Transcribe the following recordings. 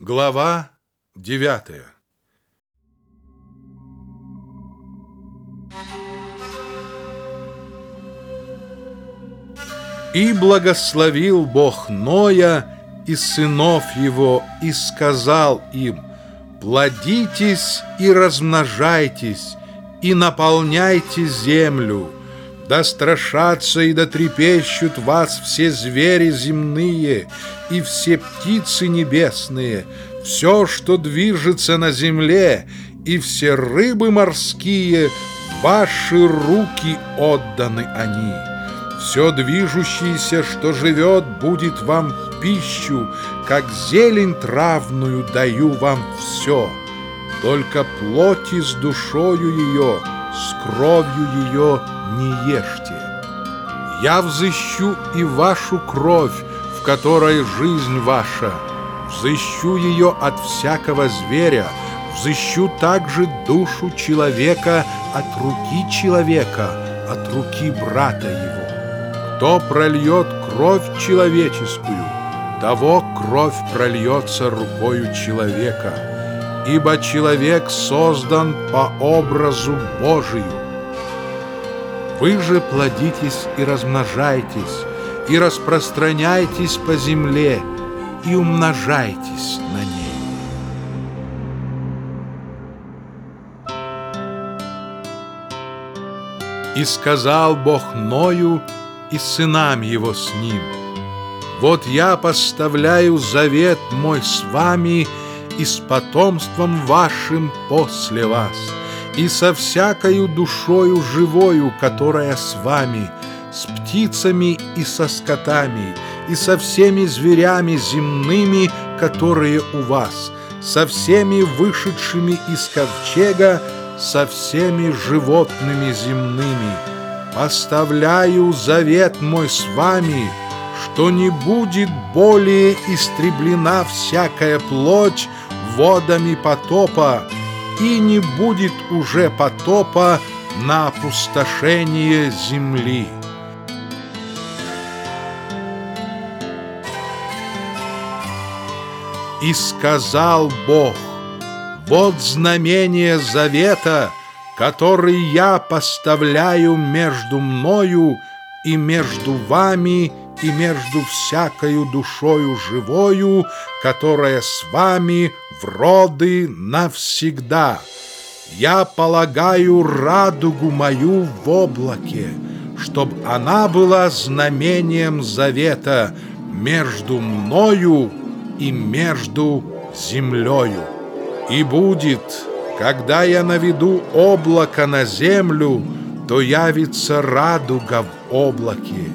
Глава девятая. И благословил Бог Ноя и сынов его, и сказал им, «Плодитесь и размножайтесь, и наполняйте землю, да страшатся и да трепещут вас все звери земные и все птицы небесные, все, что движется на земле, и все рыбы морские, ваши руки отданы они. Все движущееся, что живет, будет вам в пищу, как зелень травную даю вам все. Только плоти с душою ее, с кровью ее не ешьте. Я взыщу и вашу кровь, в которой жизнь ваша, взыщу ее от всякого зверя, взыщу также душу человека от руки человека, от руки брата его. Кто прольет кровь человеческую, того кровь прольется рукою человека, ибо человек создан по образу Божию. Вы же плодитесь и размножайтесь, и распространяйтесь по земле, и умножайтесь на ней. И сказал Бог Ною и сынам его с ним, «Вот я поставляю завет мой с вами и с потомством вашим после вас» и со всякою душою живою, которая с вами, с птицами и со скотами, и со всеми зверями земными, которые у вас, со всеми вышедшими из ковчега, со всеми животными земными. Поставляю завет мой с вами, что не будет более истреблена всякая плоть водами потопа, и не будет уже потопа на опустошение земли. И сказал Бог, вот знамение завета, который я поставляю между мною и между вами и между всякою душою живою, которая с вами в роды навсегда. Я полагаю радугу мою в облаке, чтоб она была знамением завета между мною и между землею. И будет, когда я наведу облако на землю, то явится радуга в облаке,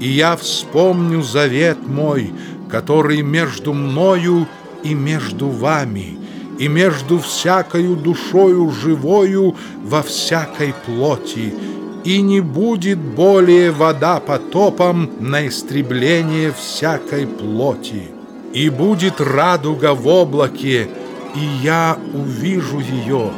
и я вспомню завет мой, который между мною и между вами, и между всякою душою живою во всякой плоти, и не будет более вода потопом на истребление всякой плоти. И будет радуга в облаке, и я увижу ее,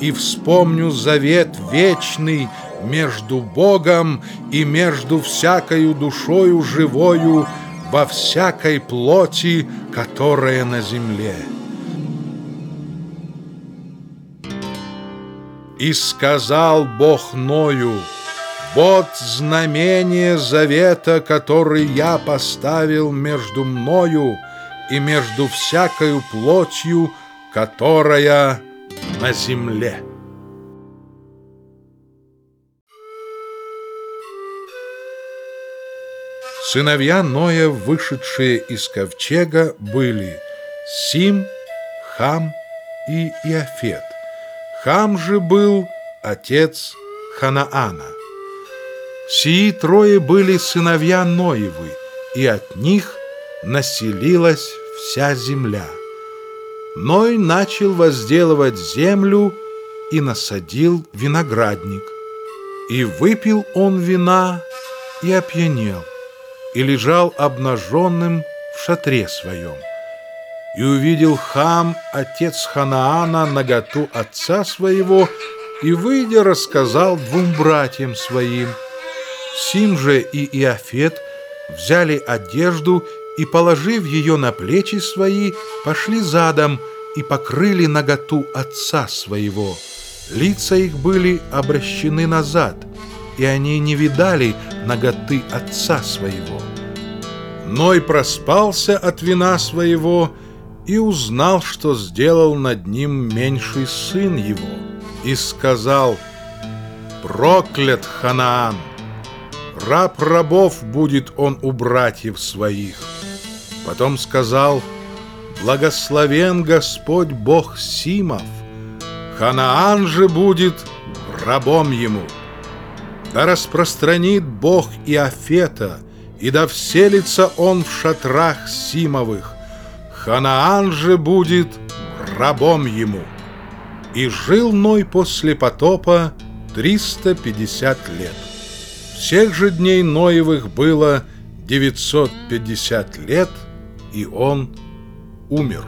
и вспомню завет вечный между Богом и между всякою душою живою во всякой плоти, которая на земле. И сказал Бог Ною, «Вот знамение завета, который я поставил между мною и между всякою плотью, которая на земле». Сыновья Ноя, вышедшие из ковчега, были Сим, Хам и Иофет. Хам же был отец Ханаана. Сии трое были сыновья Ноевы, и от них населилась вся земля. Ной начал возделывать землю и насадил виноградник. И выпил он вина и опьянел и лежал обнаженным в шатре своем. И увидел хам, отец Ханаана, наготу отца своего, и, выйдя, рассказал двум братьям своим. Сим же и Иофет взяли одежду и, положив ее на плечи свои, пошли задом и покрыли наготу отца своего. Лица их были обращены назад, и они не видали наготы отца своего. Ной проспался от вина своего и узнал, что сделал над ним меньший сын его, и сказал, «Проклят Ханаан! Раб рабов будет он у братьев своих». Потом сказал, «Благословен Господь Бог Симов, Ханаан же будет рабом ему. Да распространит Бог Иофета, и да вселится он в шатрах Симовых. Ханаан же будет рабом ему. И жил Ной после потопа 350 лет. Всех же дней Ноевых было 950 лет, и он умер.